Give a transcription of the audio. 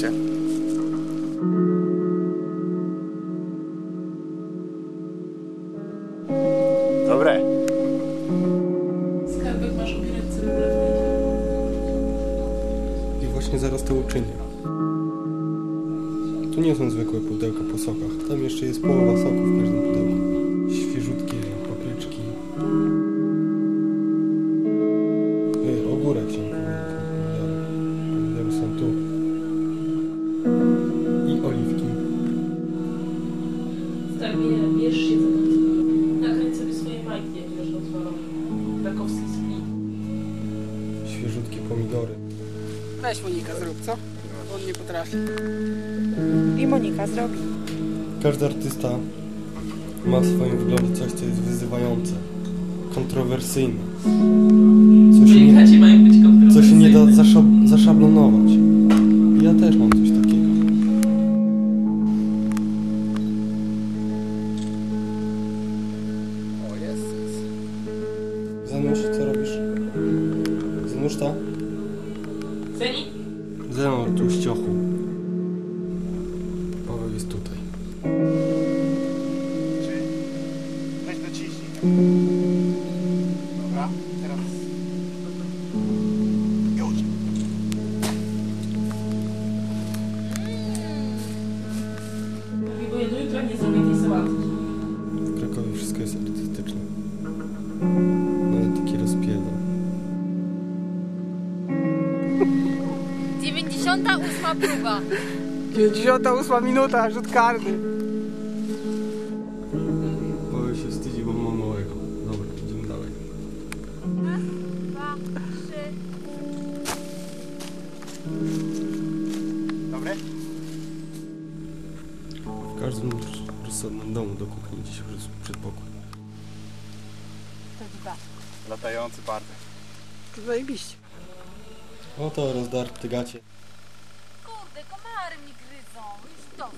Dziękujcie. Dobre. Skarbek masz ubierać cebulę I właśnie zaraz to uczynię. To nie są zwykłe pudełka po sokach. Tam jeszcze jest połowa soku w każdym pudełku. Tak, nie, bierz się za. Nakręć sobie swoje majtki, jak wiesz, otworzą. Krakowski split. Świeżutkie pomidory. Weź Monika zrób, co? On nie potrafi. I Monika zrobi. Każdy artysta ma w swoim wglądzie coś, co jest wyzywające, kontrowersyjne. Co się Czyli nie, chacie mają być co się nie da zaszablonować. I Ja też mam coś takiego. Zanusz, co robisz? Zanusz ta? Zeni? Zenon tu ściochu. Paweł jest tutaj. Czy weź dociśnij. Dobra, teraz. Już. Do jutra nie zrobię 98 próba. 98 minuta, rzut karny. Paweł się wstydzi, bo ma małego. Dobra, idziemy dalej. Dwa, trzy. Dobre? W każdym rozsądnym domu do kuchni gdzieś przed, przedpokój. To dwa. Latający party. To Oto rozdarte gacie. Kurde, komary mi gryzą. Już to.